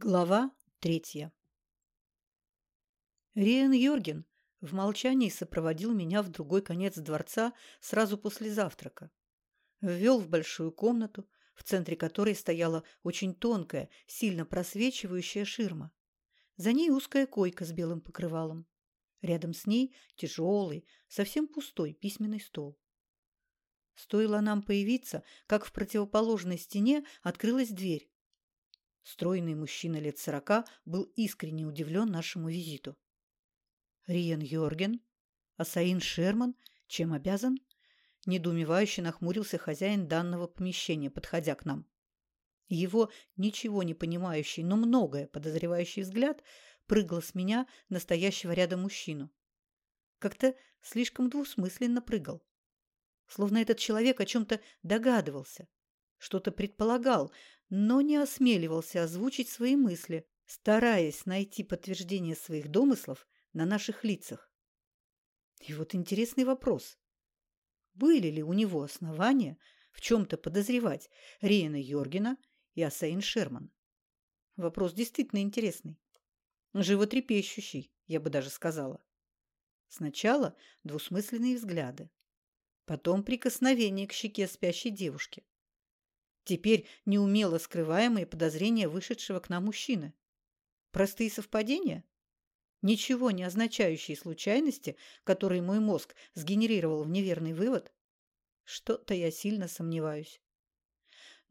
Глава третья Риен Йорген в молчании сопроводил меня в другой конец дворца сразу после завтрака. Ввел в большую комнату, в центре которой стояла очень тонкая, сильно просвечивающая ширма. За ней узкая койка с белым покрывалом. Рядом с ней тяжелый, совсем пустой письменный стол. Стоило нам появиться, как в противоположной стене открылась дверь. Стройный мужчина лет сорока был искренне удивлен нашему визиту. «Риен Йорген? Асаин Шерман? Чем обязан?» Недоумевающе нахмурился хозяин данного помещения, подходя к нам. Его ничего не понимающий, но многое подозревающий взгляд прыгал с меня, настоящего рядом мужчину. Как-то слишком двусмысленно прыгал. Словно этот человек о чем-то догадывался, что-то предполагал, но не осмеливался озвучить свои мысли, стараясь найти подтверждение своих домыслов на наших лицах. И вот интересный вопрос. Были ли у него основания в чем-то подозревать Риена Йоргена и Асейн Шерман? Вопрос действительно интересный. Животрепещущий, я бы даже сказала. Сначала двусмысленные взгляды. Потом прикосновение к щеке спящей девушки. Теперь неумело скрываемые подозрения вышедшего к нам мужчины. Простые совпадения? Ничего не означающие случайности, которые мой мозг сгенерировал в неверный вывод? Что-то я сильно сомневаюсь.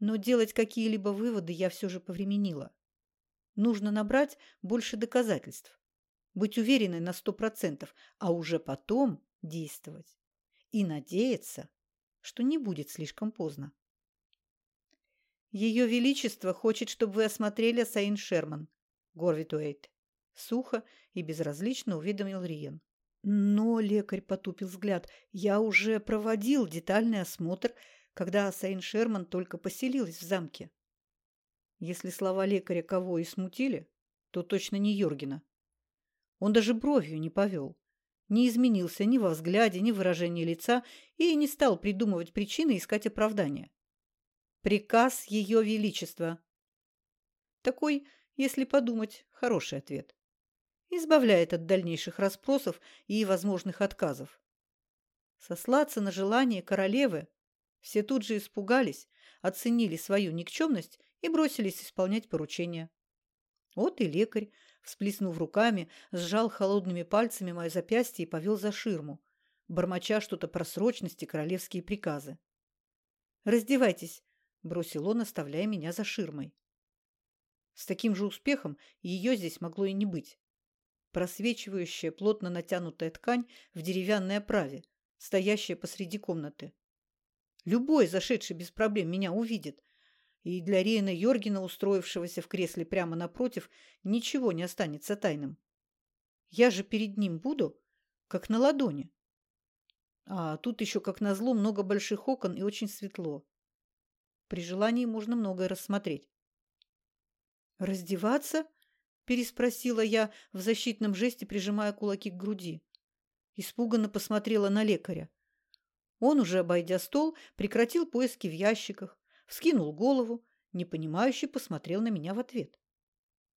Но делать какие-либо выводы я все же повременила. Нужно набрать больше доказательств, быть уверенной на сто процентов, а уже потом действовать. И надеяться, что не будет слишком поздно. Ее Величество хочет, чтобы вы осмотрели Саин Шерман, Горвит Уэйт. Сухо и безразлично уведомил Риен. Но лекарь потупил взгляд. Я уже проводил детальный осмотр, когда Саин Шерман только поселилась в замке. Если слова лекаря кого и смутили, то точно не Йоргена. Он даже бровью не повел. Не изменился ни во взгляде, ни в выражении лица и не стал придумывать причины и искать оправдания. Приказ Ее Величества. Такой, если подумать, хороший ответ. Избавляет от дальнейших расспросов и возможных отказов. Сослаться на желание королевы все тут же испугались, оценили свою никчемность и бросились исполнять поручения. Вот и лекарь, всплеснув руками, сжал холодными пальцами мое запястье и повел за ширму, бормоча что-то про срочность и королевские приказы. «Раздевайтесь, – бросил он, оставляя меня за ширмой. С таким же успехом ее здесь могло и не быть. Просвечивающая, плотно натянутая ткань в деревянной оправе, стоящая посреди комнаты. Любой, зашедший без проблем, меня увидит. И для Рейна Йоргена, устроившегося в кресле прямо напротив, ничего не останется тайным. Я же перед ним буду, как на ладони. А тут еще, как назло, много больших окон и очень светло. При желании можно многое рассмотреть. «Раздеваться?» – переспросила я в защитном жесте, прижимая кулаки к груди. Испуганно посмотрела на лекаря. Он, уже обойдя стол, прекратил поиски в ящиках, вскинул голову, непонимающе посмотрел на меня в ответ.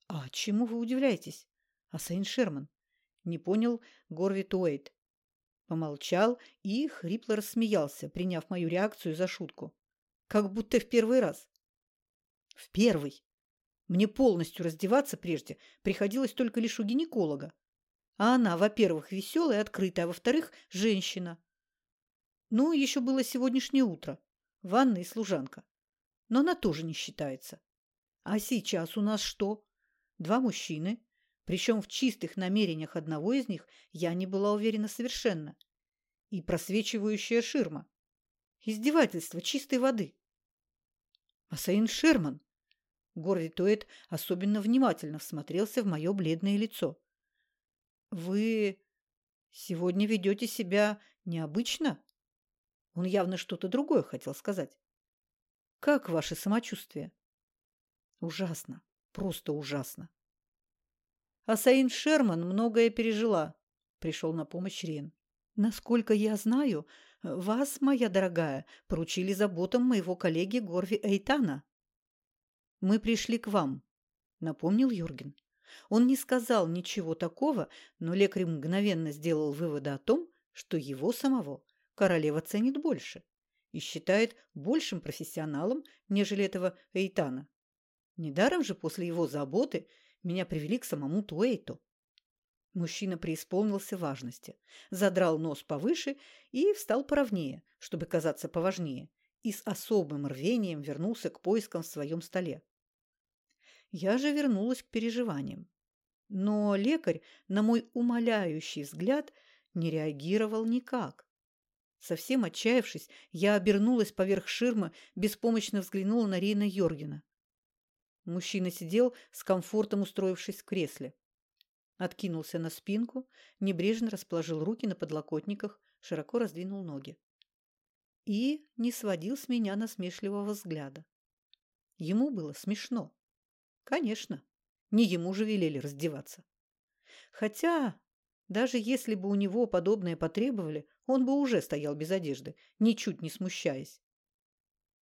«А чему вы удивляетесь?» «А Сейн Шерман?» Не понял Горвит Уэйт. Помолчал и хрипло рассмеялся, приняв мою реакцию за шутку. Как будто в первый раз. В первый. Мне полностью раздеваться прежде приходилось только лишь у гинеколога. А она, во-первых, веселая и открытая, а во-вторых, женщина. Ну, еще было сегодняшнее утро. Ванна и служанка. Но она тоже не считается. А сейчас у нас что? Два мужчины. Причем в чистых намерениях одного из них я не была уверена совершенно. И просвечивающая ширма. Издевательство чистой воды. А Шерман? Горвитуэт особенно внимательно всмотрелся в мое бледное лицо. Вы сегодня ведете себя необычно? Он явно что-то другое хотел сказать. Как ваше самочувствие? Ужасно, просто ужасно. А Саин Шерман многое пережила, пришел на помощь Рен. Насколько я знаю, вас, моя дорогая, поручили заботам моего коллеги Горви Эйтана. Мы пришли к вам. напомнил Юрген. Он не сказал ничего такого, но лекарь мгновенно сделал выводы о том, что его самого королева ценит больше и считает большим профессионалом, нежели этого Эйтана. Недаром же после его заботы меня привели к самому Туэйту. Мужчина преисполнился важности, задрал нос повыше и встал поровнее, чтобы казаться поважнее, и с особым рвением вернулся к поискам в своем столе. Я же вернулась к переживаниям. Но лекарь на мой умоляющий взгляд не реагировал никак. Совсем отчаявшись, я обернулась поверх ширмы, беспомощно взглянула на Рина Йоргена. Мужчина сидел с комфортом, устроившись в кресле. Откинулся на спинку, небрежно расположил руки на подлокотниках, широко раздвинул ноги. И не сводил с меня насмешливого взгляда. Ему было смешно. Конечно, не ему же велели раздеваться. Хотя, даже если бы у него подобное потребовали, он бы уже стоял без одежды, ничуть не смущаясь.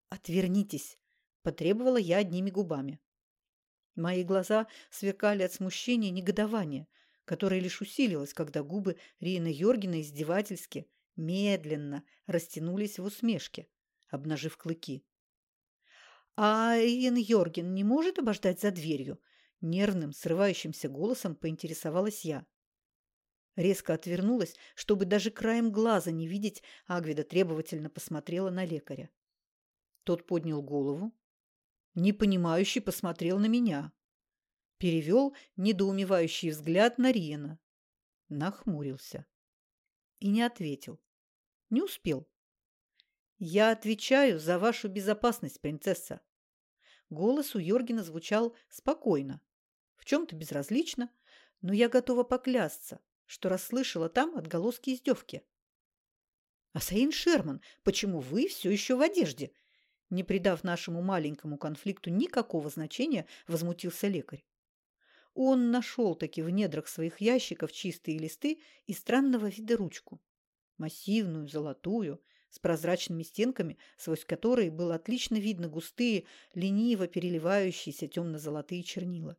«Отвернитесь!» – потребовала я одними губами. Мои глаза сверкали от смущения и негодования, которое лишь усилилось, когда губы Рины Йоргена издевательски, медленно растянулись в усмешке, обнажив клыки. «А Рин Йорген не может обождать за дверью?» Нервным, срывающимся голосом поинтересовалась я. Резко отвернулась, чтобы даже краем глаза не видеть, Агвида требовательно посмотрела на лекаря. Тот поднял голову, непонимающе посмотрел на меня. Перевел недоумевающий взгляд на Риена. Нахмурился. И не ответил. Не успел. «Я отвечаю за вашу безопасность, принцесса». Голос у Йоргена звучал спокойно, в чем-то безразлично, но я готова поклясться, что расслышала там отголоски издевки. «Асаин Шерман, почему вы все еще в одежде?» Не придав нашему маленькому конфликту никакого значения, возмутился лекарь. Он нашел-таки в недрах своих ящиков чистые листы и странного вида ручку. Массивную, золотую, с прозрачными стенками, сквозь которые было отлично видно густые, лениво переливающиеся темно-золотые чернила.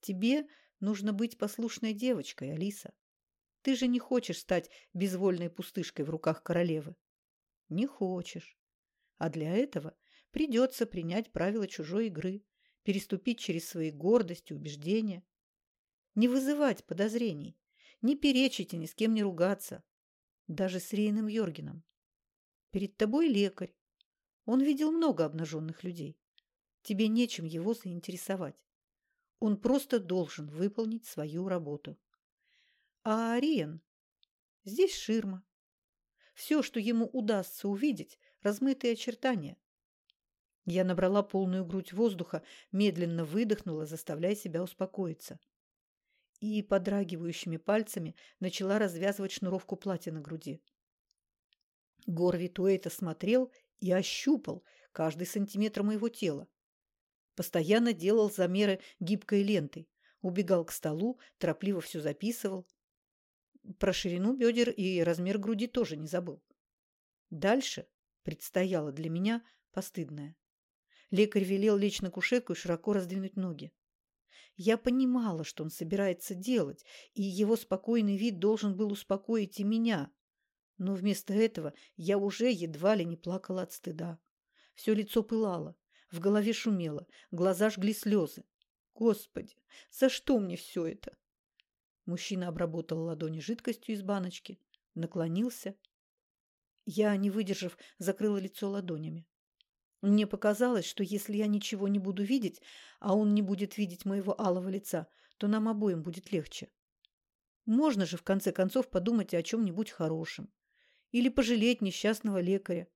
«Тебе нужно быть послушной девочкой, Алиса. Ты же не хочешь стать безвольной пустышкой в руках королевы. Не хочешь. А для этого придется принять правила чужой игры, переступить через свои гордости, убеждения. Не вызывать подозрений, не перечить и ни с кем не ругаться. Даже с Рейным Йоргеном. Перед тобой лекарь. Он видел много обнаженных людей. Тебе нечем его заинтересовать. Он просто должен выполнить свою работу. А Ариен? Здесь ширма. Все, что ему удастся увидеть, размытые очертания. Я набрала полную грудь воздуха, медленно выдохнула, заставляя себя успокоиться. И подрагивающими пальцами начала развязывать шнуровку платья на груди. Горви Туэйта смотрел и ощупал каждый сантиметр моего тела. Постоянно делал замеры гибкой лентой, убегал к столу, торопливо все записывал. Про ширину бедер и размер груди тоже не забыл. Дальше предстояло для меня постыдное. Лекарь велел лечь на кушетку и широко раздвинуть ноги. Я понимала, что он собирается делать, и его спокойный вид должен был успокоить и меня. Но вместо этого я уже едва ли не плакала от стыда. Все лицо пылало, в голове шумело, глаза жгли слезы. Господи, за что мне все это? Мужчина обработал ладони жидкостью из баночки, наклонился я, не выдержав, закрыла лицо ладонями. Мне показалось, что если я ничего не буду видеть, а он не будет видеть моего алого лица, то нам обоим будет легче. Можно же, в конце концов, подумать о чем-нибудь хорошем. Или пожалеть несчастного лекаря.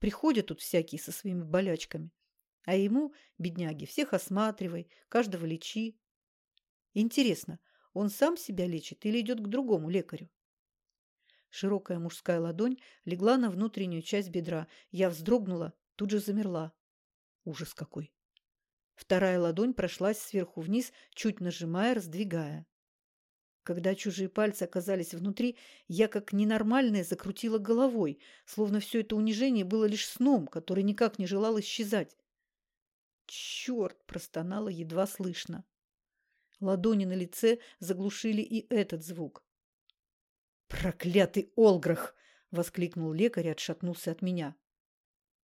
Приходят тут всякие со своими болячками. А ему, бедняги, всех осматривай, каждого лечи. Интересно, он сам себя лечит или идет к другому лекарю? Широкая мужская ладонь легла на внутреннюю часть бедра. Я вздрогнула, тут же замерла. Ужас какой! Вторая ладонь прошлась сверху вниз, чуть нажимая, раздвигая. Когда чужие пальцы оказались внутри, я как ненормальная закрутила головой, словно все это унижение было лишь сном, который никак не желал исчезать. Черт! простонала едва слышно. Ладони на лице заглушили и этот звук. «Проклятый Олграх!» – воскликнул лекарь и отшатнулся от меня.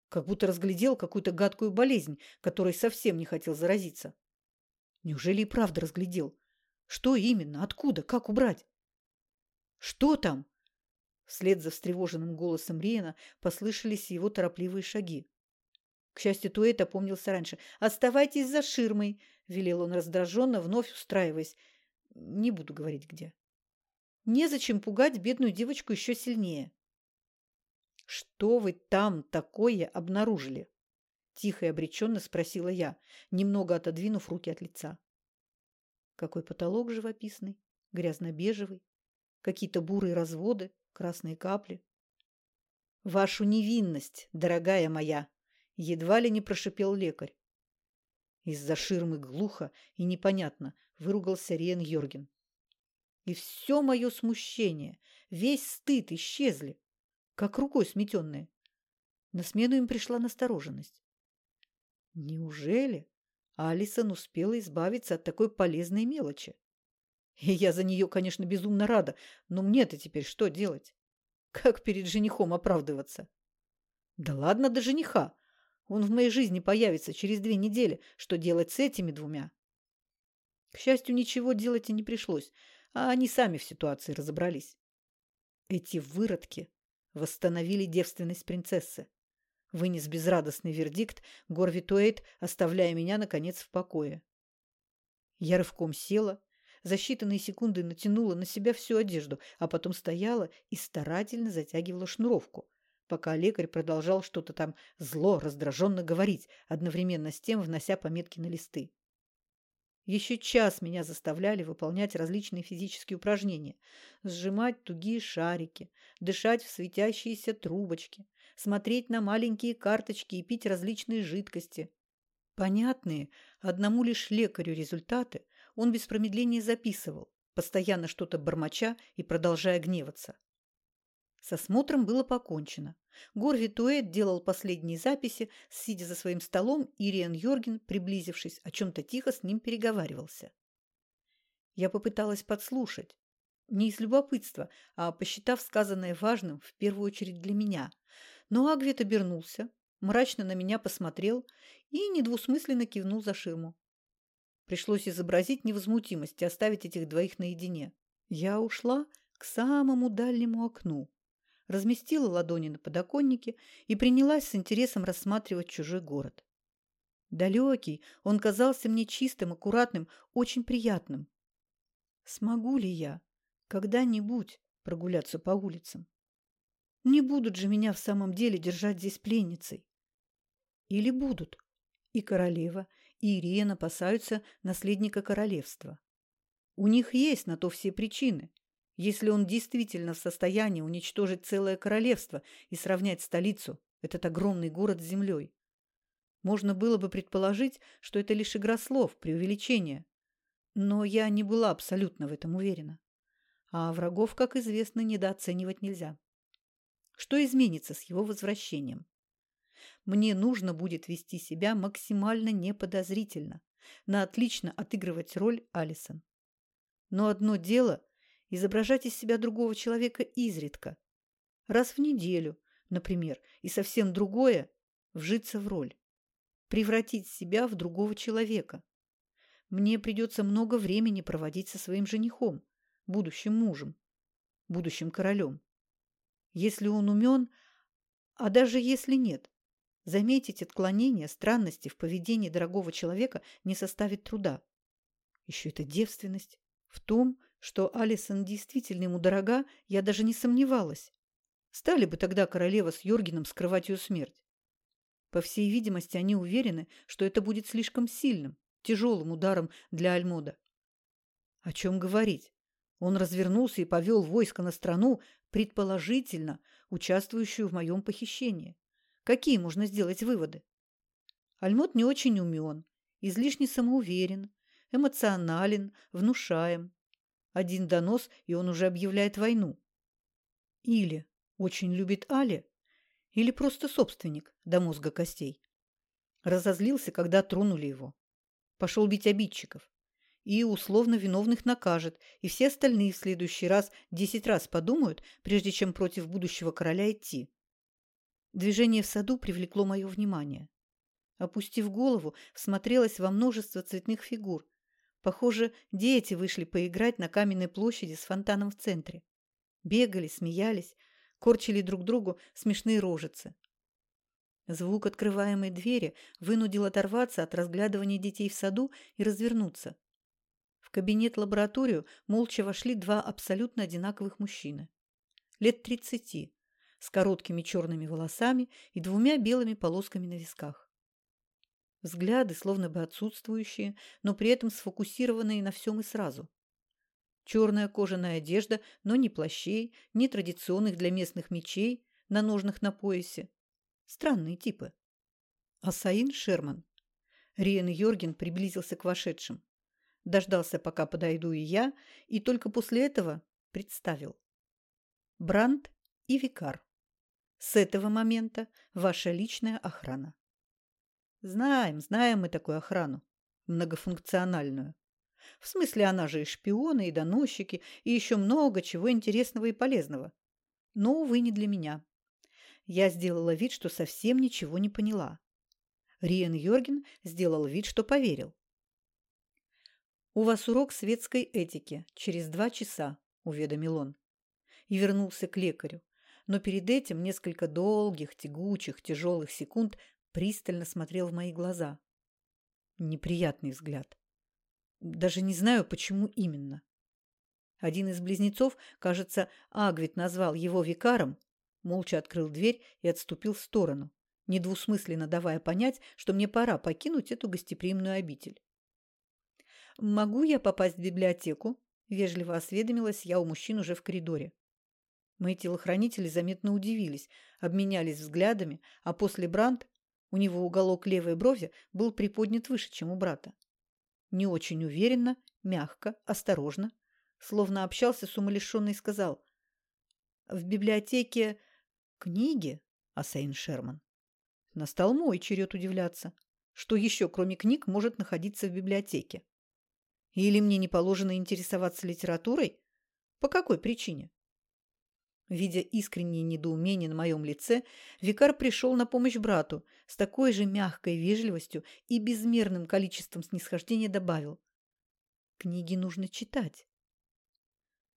Как будто разглядел какую-то гадкую болезнь, которой совсем не хотел заразиться. Неужели и правда разглядел? Что именно? Откуда? Как убрать? «Что там?» Вслед за встревоженным голосом Риена послышались его торопливые шаги. К счастью, Туэйт опомнился раньше. «Оставайтесь за ширмой!» – велел он раздраженно, вновь устраиваясь. «Не буду говорить, где». Незачем пугать бедную девочку еще сильнее. «Что вы там такое обнаружили?» Тихо и обреченно спросила я, немного отодвинув руки от лица. Какой потолок живописный, грязно-бежевый, какие-то бурые разводы, красные капли. «Вашу невинность, дорогая моя!» Едва ли не прошипел лекарь. Из-за ширмы глухо и непонятно выругался Риен Йорген. И все мое смущение, весь стыд исчезли, как рукой сметенные. На смену им пришла настороженность. Неужели Алисон успела избавиться от такой полезной мелочи? И я за нее, конечно, безумно рада, но мне-то теперь что делать? Как перед женихом оправдываться? Да ладно до жениха. Он в моей жизни появится через две недели. Что делать с этими двумя? К счастью, ничего делать и не пришлось, а они сами в ситуации разобрались. Эти выродки восстановили девственность принцессы. Вынес безрадостный вердикт Горви Туэйт, оставляя меня, наконец, в покое. Я рывком села, за считанные секунды натянула на себя всю одежду, а потом стояла и старательно затягивала шнуровку, пока лекарь продолжал что-то там зло, раздраженно говорить, одновременно с тем внося пометки на листы. Еще час меня заставляли выполнять различные физические упражнения, сжимать тугие шарики, дышать в светящиеся трубочки, смотреть на маленькие карточки и пить различные жидкости. Понятные одному лишь лекарю результаты он без промедления записывал, постоянно что-то бормоча и продолжая гневаться. С осмотром было покончено. Горви Туэт делал последние записи, сидя за своим столом, и Риан Йорген, приблизившись, о чем-то тихо с ним переговаривался. Я попыталась подслушать. Не из любопытства, а посчитав сказанное важным, в первую очередь для меня. Но Агвит обернулся, мрачно на меня посмотрел и недвусмысленно кивнул за ширму. Пришлось изобразить невозмутимость и оставить этих двоих наедине. Я ушла к самому дальнему окну, разместила ладони на подоконнике и принялась с интересом рассматривать чужой город. Далекий, он казался мне чистым, аккуратным, очень приятным. Смогу ли я когда-нибудь прогуляться по улицам? Не будут же меня в самом деле держать здесь пленницей. Или будут? И королева, и Ириен опасаются наследника королевства. У них есть на то все причины – если он действительно в состоянии уничтожить целое королевство и сравнять столицу, этот огромный город с землей. Можно было бы предположить, что это лишь игра слов, преувеличение. Но я не была абсолютно в этом уверена. А врагов, как известно, недооценивать нельзя. Что изменится с его возвращением? Мне нужно будет вести себя максимально неподозрительно, на отлично отыгрывать роль Алисон. Но одно дело изображать из себя другого человека изредка. Раз в неделю, например, и совсем другое – вжиться в роль. Превратить себя в другого человека. Мне придется много времени проводить со своим женихом, будущим мужем, будущим королем. Если он умен, а даже если нет, заметить отклонения, странности в поведении дорогого человека не составит труда. Еще это девственность в том, что Алисон действительно ему дорога, я даже не сомневалась. Стали бы тогда королева с Йоргеном скрывать ее смерть? По всей видимости, они уверены, что это будет слишком сильным, тяжелым ударом для Альмода. О чем говорить? Он развернулся и повел войско на страну, предположительно, участвующую в моем похищении. Какие можно сделать выводы? Альмод не очень умен, излишне самоуверен, эмоционален, внушаем. Один донос, и он уже объявляет войну. Или очень любит Али, или просто собственник до мозга костей. Разозлился, когда тронули его. Пошел бить обидчиков. И условно виновных накажет, и все остальные в следующий раз десять раз подумают, прежде чем против будущего короля идти. Движение в саду привлекло мое внимание. Опустив голову, всмотрелась во множество цветных фигур. Похоже, дети вышли поиграть на каменной площади с фонтаном в центре. Бегали, смеялись, корчили друг другу смешные рожицы. Звук открываемой двери вынудил оторваться от разглядывания детей в саду и развернуться. В кабинет-лабораторию молча вошли два абсолютно одинаковых мужчины. Лет тридцати, с короткими черными волосами и двумя белыми полосками на висках. Взгляды словно бы отсутствующие, но при этом сфокусированные на всем и сразу. Черная кожаная одежда, но ни плащей, ни традиционных для местных мечей на ножнах на поясе. Странные типы. Асаин Шерман. Риен Йорген приблизился к вошедшим. Дождался, пока подойду и я, и только после этого представил. Бранд и Викар. С этого момента ваша личная охрана. Знаем, знаем мы такую охрану. Многофункциональную. В смысле, она же и шпионы, и доносчики, и еще много чего интересного и полезного. Но, увы, не для меня. Я сделала вид, что совсем ничего не поняла. Риен Йорген сделал вид, что поверил. «У вас урок светской этики через два часа», – уведомил он. И вернулся к лекарю. Но перед этим несколько долгих, тягучих, тяжелых секунд пристально смотрел в мои глаза. Неприятный взгляд. Даже не знаю, почему именно. Один из близнецов, кажется, Агвит назвал его викаром, молча открыл дверь и отступил в сторону, недвусмысленно давая понять, что мне пора покинуть эту гостеприимную обитель. «Могу я попасть в библиотеку?» – вежливо осведомилась я у мужчин уже в коридоре. Мои телохранители заметно удивились, обменялись взглядами, а после Бранд у него уголок левой брови был приподнят выше, чем у брата не очень уверенно, мягко, осторожно, словно общался с умалишенной, сказал «В библиотеке книги, Асейн Шерман». Настал мой черед удивляться. Что еще, кроме книг, может находиться в библиотеке? Или мне не положено интересоваться литературой? По какой причине? Видя искреннее недоумение на моем лице, викар пришел на помощь брату, с такой же мягкой вежливостью и безмерным количеством снисхождения добавил. «Книги нужно читать».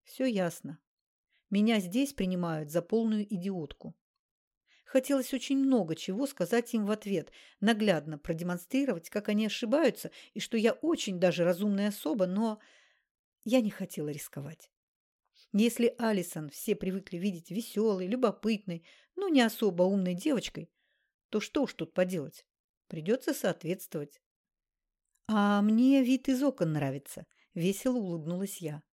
«Все ясно. Меня здесь принимают за полную идиотку». Хотелось очень много чего сказать им в ответ, наглядно продемонстрировать, как они ошибаются, и что я очень даже разумная особа, но я не хотела рисковать. Если Алисон все привыкли видеть веселой, любопытной, но не особо умной девочкой, то что уж тут поделать? Придется соответствовать. А мне вид из окон нравится, весело улыбнулась я.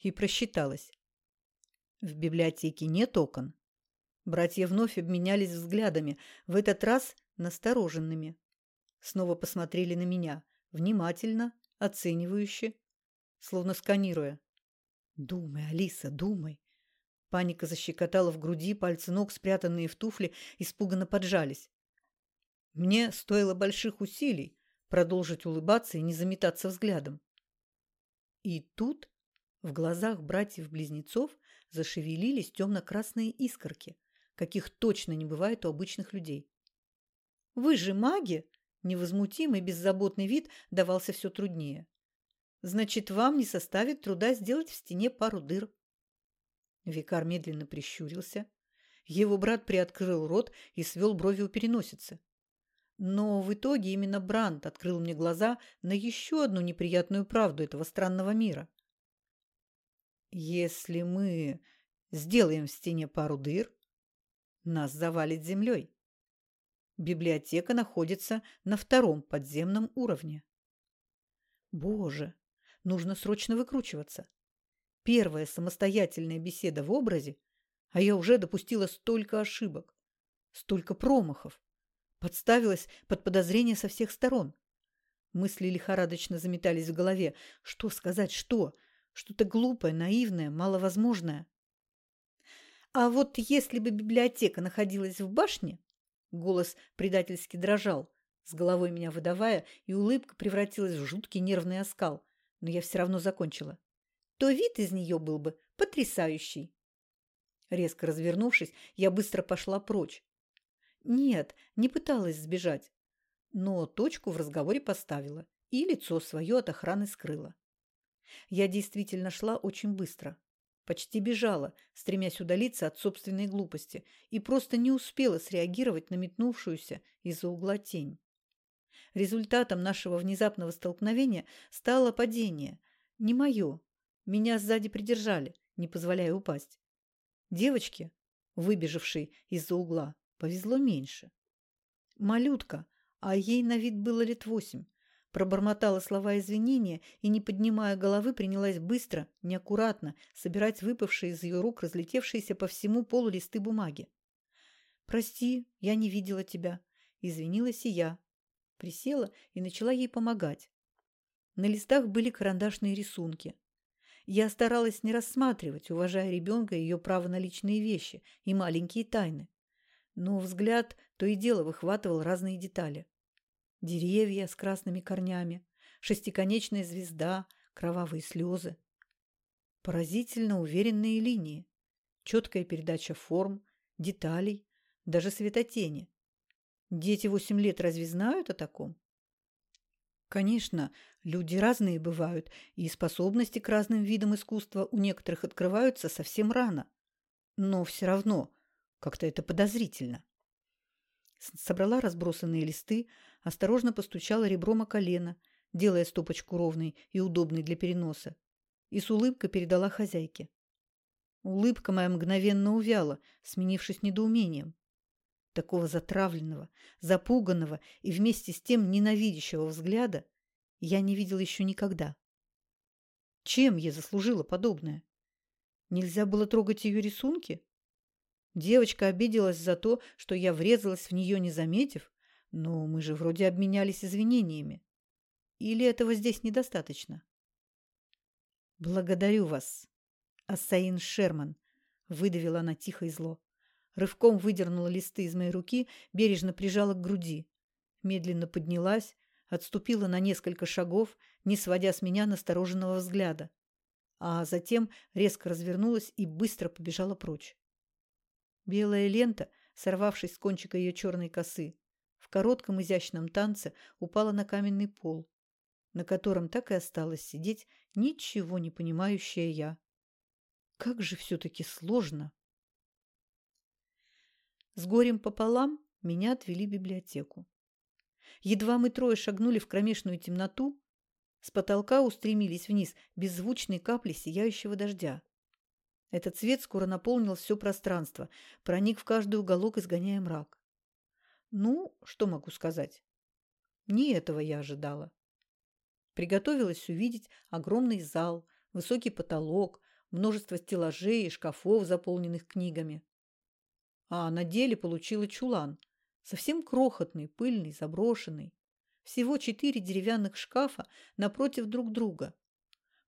И просчиталась. В библиотеке нет окон. Братья вновь обменялись взглядами, в этот раз настороженными. Снова посмотрели на меня, внимательно, оценивающе, словно сканируя. Думай, Алиса, думай. Паника защекотала в груди, пальцы ног, спрятанные в туфли, испуганно поджались. Мне стоило больших усилий продолжить улыбаться и не заметаться взглядом. И тут в глазах братьев-близнецов зашевелились темно-красные искорки, каких точно не бывает у обычных людей. «Вы же маги!» Невозмутимый, беззаботный вид давался все труднее. Значит, вам не составит труда сделать в стене пару дыр. Викар медленно прищурился. Его брат приоткрыл рот и свел брови у переносицы. Но в итоге именно Бранд открыл мне глаза на еще одну неприятную правду этого странного мира. Если мы сделаем в стене пару дыр, нас завалит землей. Библиотека находится на втором подземном уровне. Боже, Нужно срочно выкручиваться. Первая самостоятельная беседа в образе, а я уже допустила столько ошибок, столько промахов. Подставилась под подозрение со всех сторон. Мысли лихорадочно заметались в голове. Что сказать, что? Что-то глупое, наивное, маловозможное. А вот если бы библиотека находилась в башне, голос предательски дрожал, с головой меня выдавая, и улыбка превратилась в жуткий нервный оскал. Но я все равно закончила. То вид из нее был бы потрясающий. Резко развернувшись, я быстро пошла прочь. Нет, не пыталась сбежать, но точку в разговоре поставила и лицо свое от охраны скрыла. Я действительно шла очень быстро. Почти бежала, стремясь удалиться от собственной глупости, и просто не успела среагировать на метнувшуюся из-за угла тень. Результатом нашего внезапного столкновения стало падение. Не мое. Меня сзади придержали, не позволяя упасть. Девочке, выбежавшей из-за угла, повезло меньше. Малютка, а ей на вид было лет восемь, Пробормотала слова извинения и, не поднимая головы, принялась быстро, неаккуратно собирать выпавшие из ее рук разлетевшиеся по всему полу листы бумаги. «Прости, я не видела тебя», – извинилась и я. Присела и начала ей помогать. На листах были карандашные рисунки. Я старалась не рассматривать, уважая ребенка и ее право на личные вещи и маленькие тайны. Но взгляд то и дело выхватывал разные детали деревья с красными корнями, шестиконечная звезда, кровавые слезы. Поразительно уверенные линии, четкая передача форм, деталей, даже светотени. Дети восемь лет разве знают о таком? Конечно, люди разные бывают, и способности к разным видам искусства у некоторых открываются совсем рано. Но все равно как-то это подозрительно. Собрала разбросанные листы, осторожно постучала ребром о колено, делая стопочку ровной и удобной для переноса, и с улыбкой передала хозяйке. Улыбка моя мгновенно увяла, сменившись недоумением. Такого затравленного, запуганного и вместе с тем ненавидящего взгляда я не видел еще никогда. Чем я заслужила подобное? Нельзя было трогать ее рисунки? Девочка обиделась за то, что я врезалась в нее, не заметив, но мы же вроде обменялись извинениями. Или этого здесь недостаточно? Благодарю вас, Ассаин Шерман, выдавила она тихо и зло. Рывком выдернула листы из моей руки, бережно прижала к груди. Медленно поднялась, отступила на несколько шагов, не сводя с меня настороженного взгляда. А затем резко развернулась и быстро побежала прочь. Белая лента, сорвавшись с кончика ее черной косы, в коротком изящном танце упала на каменный пол, на котором так и осталось сидеть ничего не понимающая я. Как же все-таки сложно! С горем пополам меня отвели в библиотеку. Едва мы трое шагнули в кромешную темноту, с потолка устремились вниз беззвучные капли сияющего дождя. Этот цвет скоро наполнил все пространство, проник в каждый уголок, изгоняя мрак. Ну, что могу сказать? Не этого я ожидала. Приготовилась увидеть огромный зал, высокий потолок, множество стеллажей и шкафов, заполненных книгами. А на деле получила чулан, совсем крохотный, пыльный, заброшенный. Всего четыре деревянных шкафа напротив друг друга,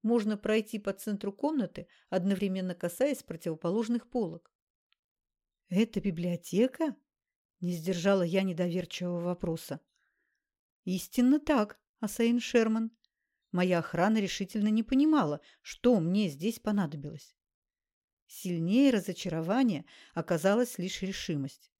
можно пройти по центру комнаты, одновременно касаясь противоположных полок. «Это библиотека?» – не сдержала я недоверчивого вопроса. «Истинно так, Асаин Шерман. Моя охрана решительно не понимала, что мне здесь понадобилось. Сильнее разочарования оказалась лишь решимость.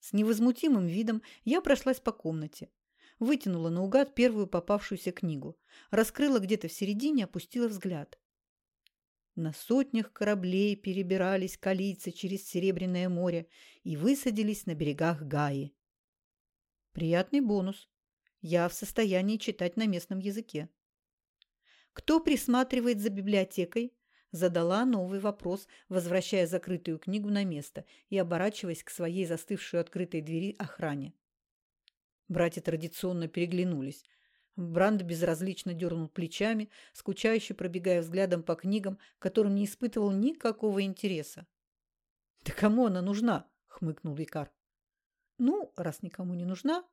С невозмутимым видом я прошлась по комнате, вытянула наугад первую попавшуюся книгу, раскрыла где-то в середине, опустила взгляд. На сотнях кораблей перебирались калийцы через Серебряное море и высадились на берегах Гаи. Приятный бонус. Я в состоянии читать на местном языке. Кто присматривает за библиотекой? Задала новый вопрос, возвращая закрытую книгу на место и оборачиваясь к своей застывшей открытой двери охране. Братья традиционно переглянулись. Бранд безразлично дернул плечами, скучающе пробегая взглядом по книгам, которым не испытывал никакого интереса. «Да кому она нужна?» – хмыкнул Викар. «Ну, раз никому не нужна...»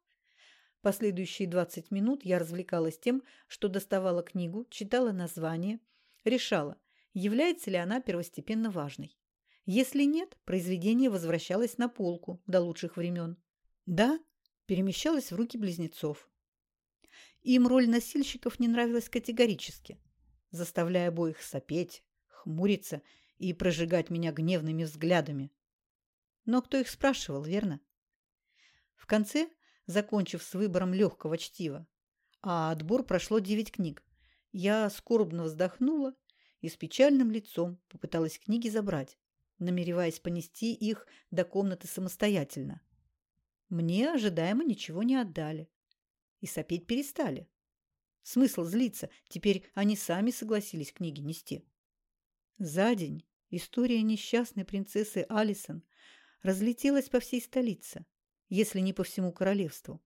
Последующие двадцать минут я развлекалась тем, что доставала книгу, читала название, решала, является ли она первостепенно важной. Если нет, произведение возвращалось на полку до лучших времен. Да, перемещалась в руки близнецов. Им роль носильщиков не нравилась категорически, заставляя обоих сопеть, хмуриться и прожигать меня гневными взглядами. Но кто их спрашивал, верно? В конце, закончив с выбором легкого чтива, а отбор прошло девять книг, я скорбно вздохнула и с печальным лицом попыталась книги забрать, намереваясь понести их до комнаты самостоятельно. Мне ожидаемо ничего не отдали. И сопеть перестали. Смысл злиться, теперь они сами согласились книги нести. За день история несчастной принцессы Алисон разлетелась по всей столице, если не по всему королевству.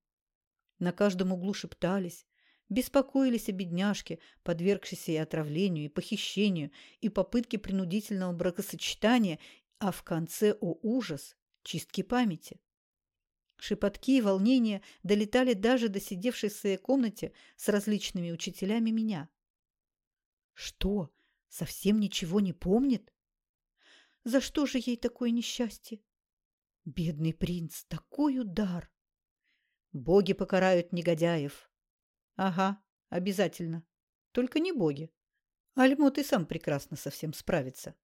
На каждом углу шептались, беспокоились о бедняжке, подвергшейся и отравлению, и похищению, и попытке принудительного бракосочетания, а в конце, о ужас, чистки памяти. Шепотки и волнения долетали даже до сидевшей в своей комнате с различными учителями меня. Что, совсем ничего не помнит? За что же ей такое несчастье? Бедный принц, такой удар! Боги покарают негодяев. Ага, обязательно. Только не боги. Альмот и сам прекрасно совсем справится.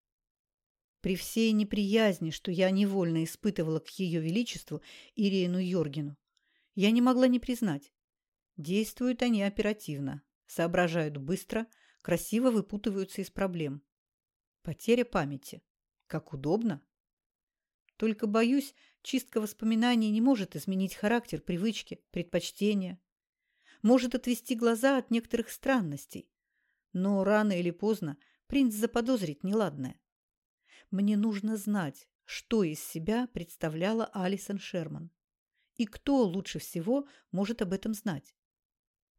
При всей неприязни, что я невольно испытывала к ее величеству Ириену Йоргину, я не могла не признать. Действуют они оперативно, соображают быстро, красиво выпутываются из проблем. Потеря памяти. Как удобно. Только, боюсь, чистка воспоминаний не может изменить характер, привычки, предпочтения. Может отвести глаза от некоторых странностей. Но рано или поздно принц заподозрит неладное. Мне нужно знать, что из себя представляла Алисон Шерман. И кто лучше всего может об этом знать?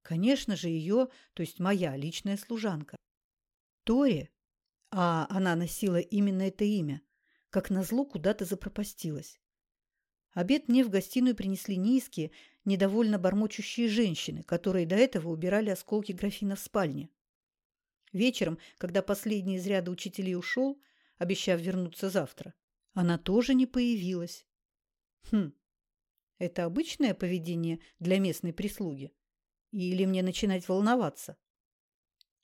Конечно же, ее, то есть моя личная служанка. Тори, а она носила именно это имя, как назло куда-то запропастилась. Обед мне в гостиную принесли низкие, недовольно бормочущие женщины, которые до этого убирали осколки графина в спальне. Вечером, когда последний из ряда учителей ушел, обещав вернуться завтра. Она тоже не появилась. Хм, это обычное поведение для местной прислуги? Или мне начинать волноваться?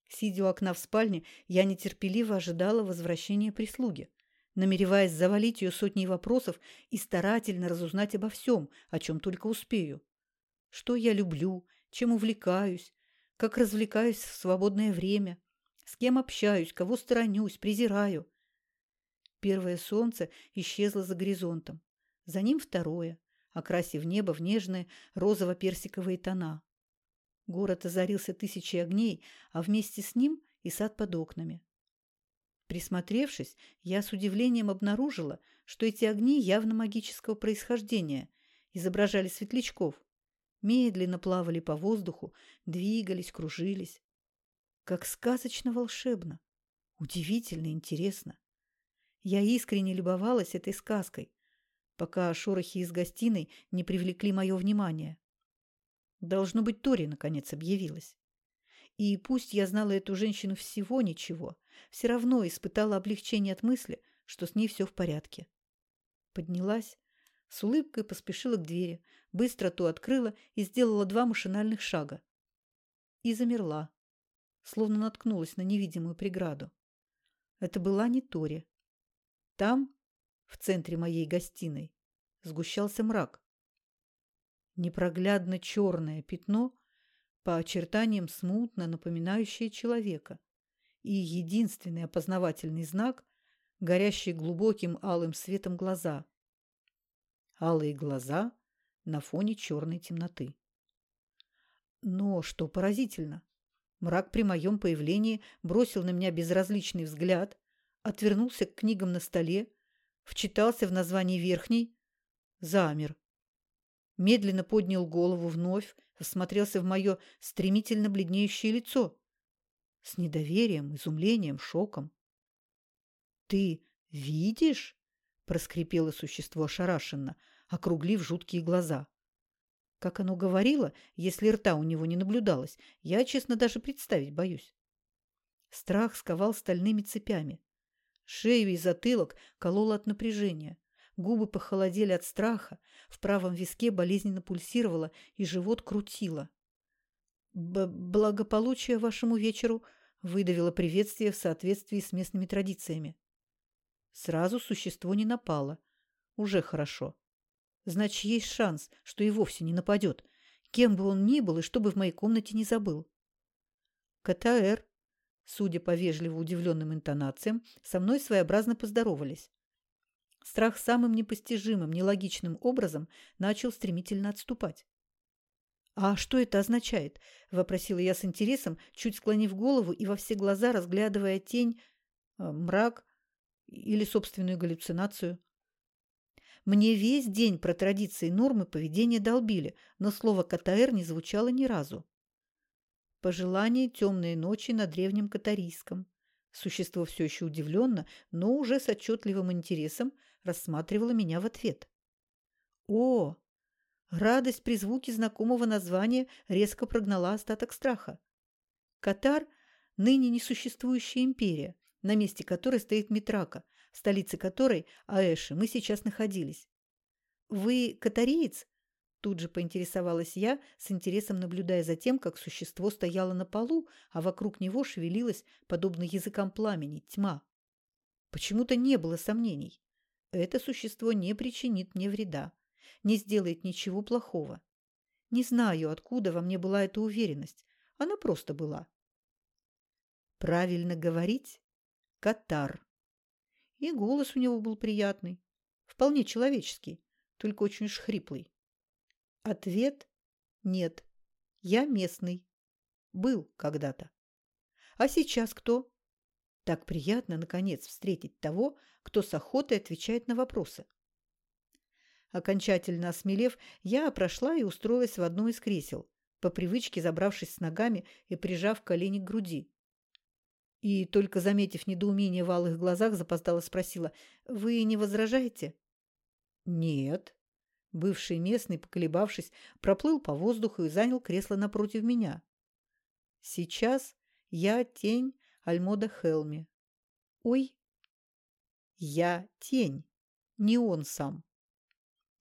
Сидя у окна в спальне, я нетерпеливо ожидала возвращения прислуги, намереваясь завалить ее сотней вопросов и старательно разузнать обо всем, о чем только успею. Что я люблю, чем увлекаюсь, как развлекаюсь в свободное время, с кем общаюсь, кого сторонюсь, презираю. Первое солнце исчезло за горизонтом. За ним второе, окрасив небо в нежные розово-персиковые тона. Город озарился тысячей огней, а вместе с ним и сад под окнами. Присмотревшись, я с удивлением обнаружила, что эти огни явно магического происхождения, изображали светлячков. Медленно плавали по воздуху, двигались, кружились. Как сказочно волшебно. Удивительно интересно. Я искренне любовалась этой сказкой, пока шорохи из гостиной не привлекли мое внимание. Должно быть, Тори наконец объявилась. И пусть я знала эту женщину всего ничего, все равно испытала облегчение от мысли, что с ней все в порядке. Поднялась, с улыбкой поспешила к двери, быстро ту открыла и сделала два машинальных шага. И замерла, словно наткнулась на невидимую преграду. Это была не Тори. Там, в центре моей гостиной, сгущался мрак. Непроглядно черное пятно, по очертаниям смутно напоминающее человека, и единственный опознавательный знак – горящий глубоким алым светом глаза. Алые глаза на фоне черной темноты. Но, что поразительно, мрак при моем появлении бросил на меня безразличный взгляд, отвернулся к книгам на столе, вчитался в название верхней, замер. Медленно поднял голову вновь, осмотрелся в мое стремительно бледнеющее лицо. С недоверием, изумлением, шоком. «Ты видишь?» – проскрипело существо ошарашенно, округлив жуткие глаза. Как оно говорило, если рта у него не наблюдалось, я, честно, даже представить боюсь. Страх сковал стальными цепями. Шею и затылок кололо от напряжения. Губы похолодели от страха, в правом виске болезненно пульсировало и живот крутило. Б «Благополучие вашему вечеру!» – выдавило приветствие в соответствии с местными традициями. Сразу существо не напало. Уже хорошо. Значит, есть шанс, что и вовсе не нападет, кем бы он ни был и что бы в моей комнате не забыл. КТР, судя по вежливо удивленным интонациям, со мной своеобразно поздоровались. Страх самым непостижимым, нелогичным образом начал стремительно отступать. «А что это означает?» – вопросила я с интересом, чуть склонив голову и во все глаза разглядывая тень, э, мрак или собственную галлюцинацию. Мне весь день про традиции нормы поведения долбили, но слово «КТР» не звучало ни разу. Пожелание темной ночи на древнем катарийском. Существо все еще удивленно, но уже с отчетливым интересом рассматривало меня в ответ. О, радость при звуке знакомого названия резко прогнала остаток страха. Катар – ныне несуществующая империя, на месте которой стоит Митрака, в столице которой, Аэши, мы сейчас находились. «Вы катариец?» Тут же поинтересовалась я, с интересом наблюдая за тем, как существо стояло на полу, а вокруг него шевелилась, подобно языкам пламени, тьма. Почему-то не было сомнений. Это существо не причинит мне вреда, не сделает ничего плохого. Не знаю, откуда во мне была эта уверенность. Она просто была. Правильно говорить Катар. И голос у него был приятный, вполне человеческий, только очень уж хриплый. Ответ – нет. Я местный. Был когда-то. А сейчас кто? Так приятно, наконец, встретить того, кто с охотой отвечает на вопросы. Окончательно осмелев, я прошла и устроилась в одно из кресел, по привычке забравшись с ногами и прижав колени к груди. И, только заметив недоумение в алых глазах, запоздала спросила, «Вы не возражаете?» «Нет». Бывший местный, поколебавшись, проплыл по воздуху и занял кресло напротив меня. «Сейчас я тень Альмода Хелми». «Ой!» «Я тень, не он сам».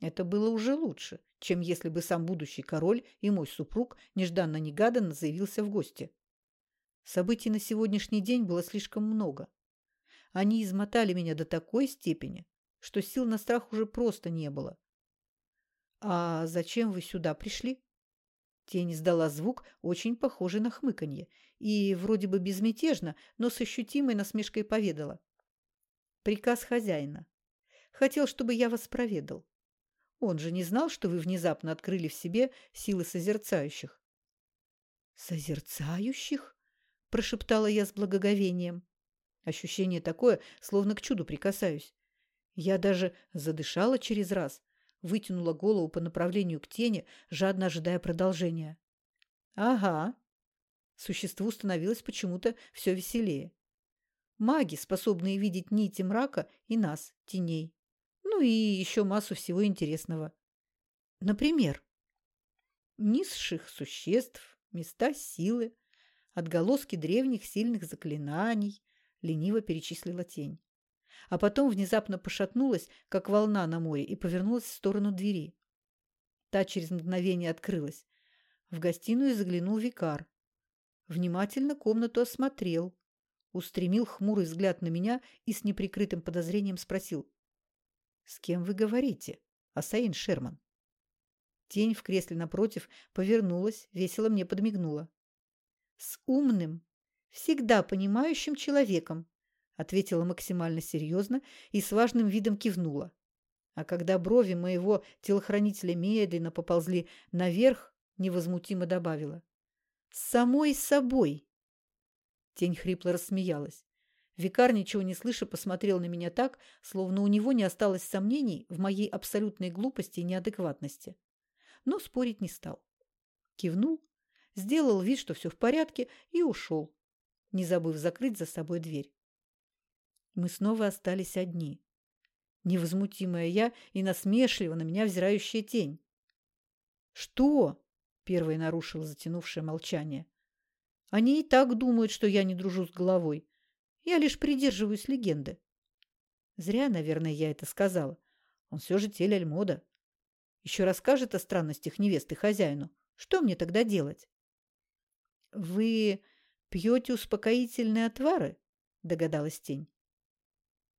Это было уже лучше, чем если бы сам будущий король и мой супруг нежданно-негаданно заявился в гости. Событий на сегодняшний день было слишком много. Они измотали меня до такой степени, что сил на страх уже просто не было. «А зачем вы сюда пришли?» Тень издала звук, очень похожий на хмыканье, и вроде бы безмятежно, но с ощутимой насмешкой поведала. «Приказ хозяина. Хотел, чтобы я вас проведал. Он же не знал, что вы внезапно открыли в себе силы созерцающих». «Созерцающих?» – прошептала я с благоговением. Ощущение такое, словно к чуду прикасаюсь. Я даже задышала через раз, вытянула голову по направлению к тени, жадно ожидая продолжения. «Ага». Существу становилось почему-то все веселее. Маги, способные видеть нити мрака и нас, теней. Ну и еще массу всего интересного. Например, низших существ, места силы, отголоски древних сильных заклинаний, лениво перечислила тень. А потом внезапно пошатнулась, как волна на море, и повернулась в сторону двери. Та через мгновение открылась. В гостиную заглянул викар. Внимательно комнату осмотрел, устремил хмурый взгляд на меня и с неприкрытым подозрением спросил. «С кем вы говорите, Асаин Шерман?» Тень в кресле напротив повернулась, весело мне подмигнула с умным, всегда понимающим человеком, ответила максимально серьезно и с важным видом кивнула. А когда брови моего телохранителя медленно поползли наверх, невозмутимо добавила. «С самой собой!» Тень хрипло рассмеялась. Викар, ничего не слыша, посмотрел на меня так, словно у него не осталось сомнений в моей абсолютной глупости и неадекватности. Но спорить не стал. Кивнул сделал вид, что все в порядке, и ушел, не забыв закрыть за собой дверь. Мы снова остались одни. Невозмутимая я и насмешливо на меня взирающая тень. «Что?» – первой нарушила затянувшее молчание. «Они и так думают, что я не дружу с головой. Я лишь придерживаюсь легенды». Зря, наверное, я это сказала. Он все же тель Альмода. Еще расскажет о странностях невесты хозяину. Что мне тогда делать? Вы пьете успокоительные отвары? Догадалась тень.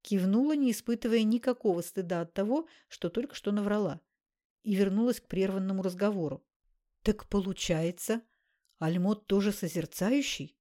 Кивнула, не испытывая никакого стыда от того, что только что наврала, и вернулась к прерванному разговору. Так получается, Альмот тоже созерцающий?